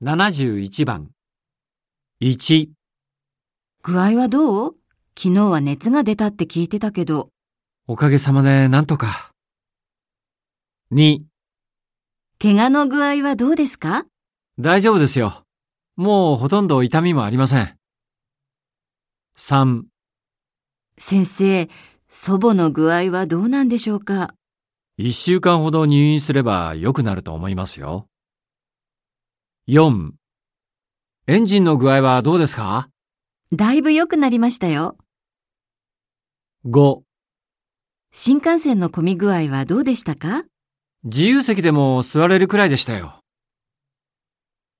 71番。1、具合はどう？昨日は熱が出たって聞いてたけど、おかげさまでなんとか。2、怪我の具合はどうですか？大丈夫ですよ。もうほとんど痛みもありません。3、先生、祖母の具合はどうなんでしょうか？1週間ほど入院すれば良くなると思いますよ。4、エンジンの具合はどうですか？だいぶ良くなりましたよ。?5、新幹線の混み具合はどうでしたか？自由席でも座れるくらいでしたよ。